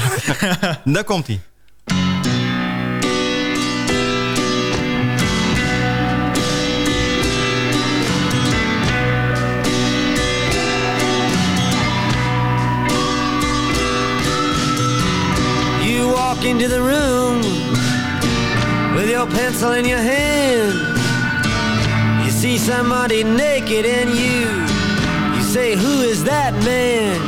Daar komt hij. You walk into the room with your pencil in your hand. You see somebody naked and you, you say, Who is that man?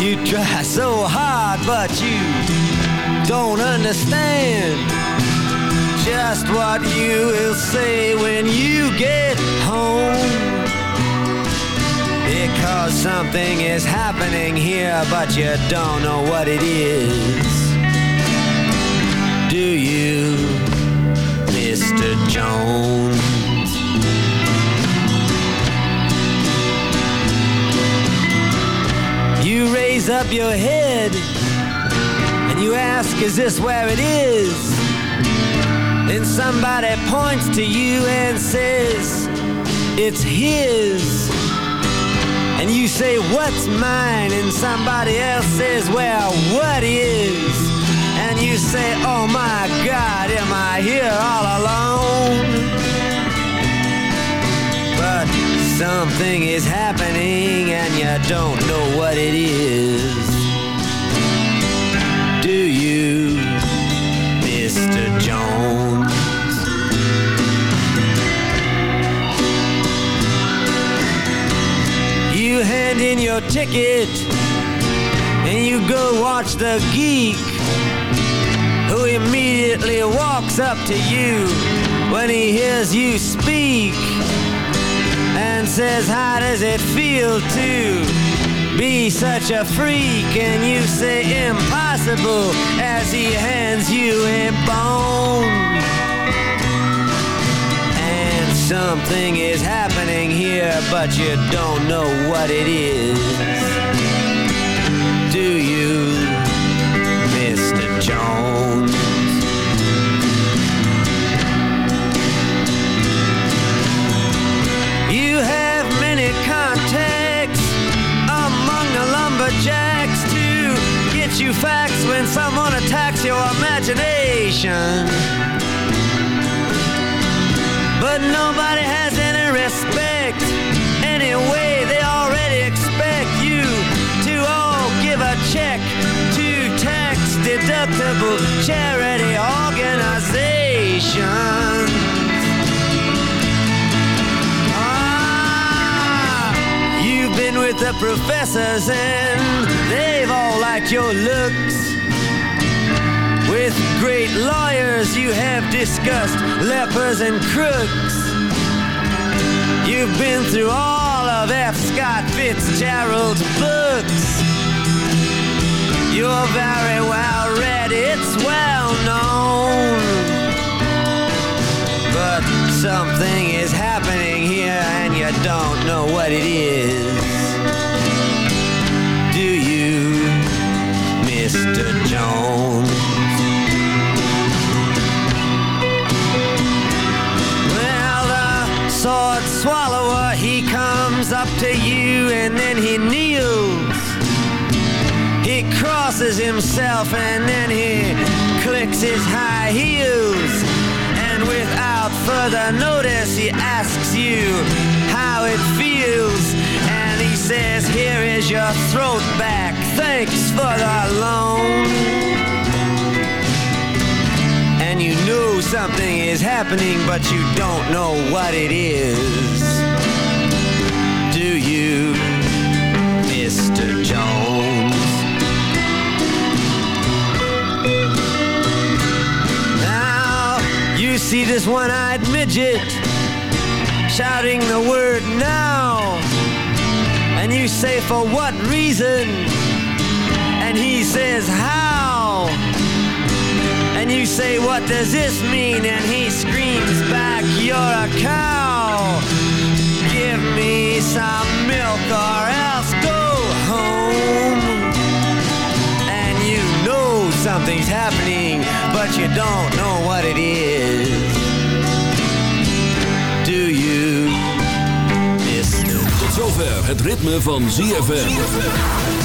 You try so hard, but you don't understand just what you will say when you get home. Because something is happening here, but you don't know what it is. Do you, Mr. Jones? You raise up your head and you ask, Is this where it is? Then somebody points to you and says, It's his. And you say, What's mine? And somebody else says, Well, what is? You say, Oh my God, am I here all alone? But something is happening and you don't know what it is. Do you, Mr. Jones? You hand in your ticket and you go watch the geek who immediately walks up to you when he hears you speak and says, How does it feel to be such a freak? And you say, Impossible, as he hands you a bone. And something is happening here, but you don't know what it is. Facts when someone attacks your imagination. But nobody has any respect. Anyway, they already expect you to all give a check to tax deductible charity organizations. Ah, you've been with the professors and they've all liked your looks. With great lawyers you have discussed lepers and crooks. You've been through all of F. Scott Fitzgerald's books. You're very well read, it's well known. But something is happening here and you don't know what it is. Mr. Jones? Well, the sword swallower, he comes up to you and then he kneels. He crosses himself and then he clicks his high heels. And without further notice, he asks you how it feels. And he says, Here is your throat back. Thanks for the loan. And you know something is happening, but you don't know what it is. Do you, Mr. Jones? Now, you see this one eyed midget shouting the word now. And you say, For what reason? says how? And you say what does this mean? And he screams back you're a cow. Give me some milk or else go home. And you know something's happening But you don't know what it is. Do you? Tot zover het ritme van ZFM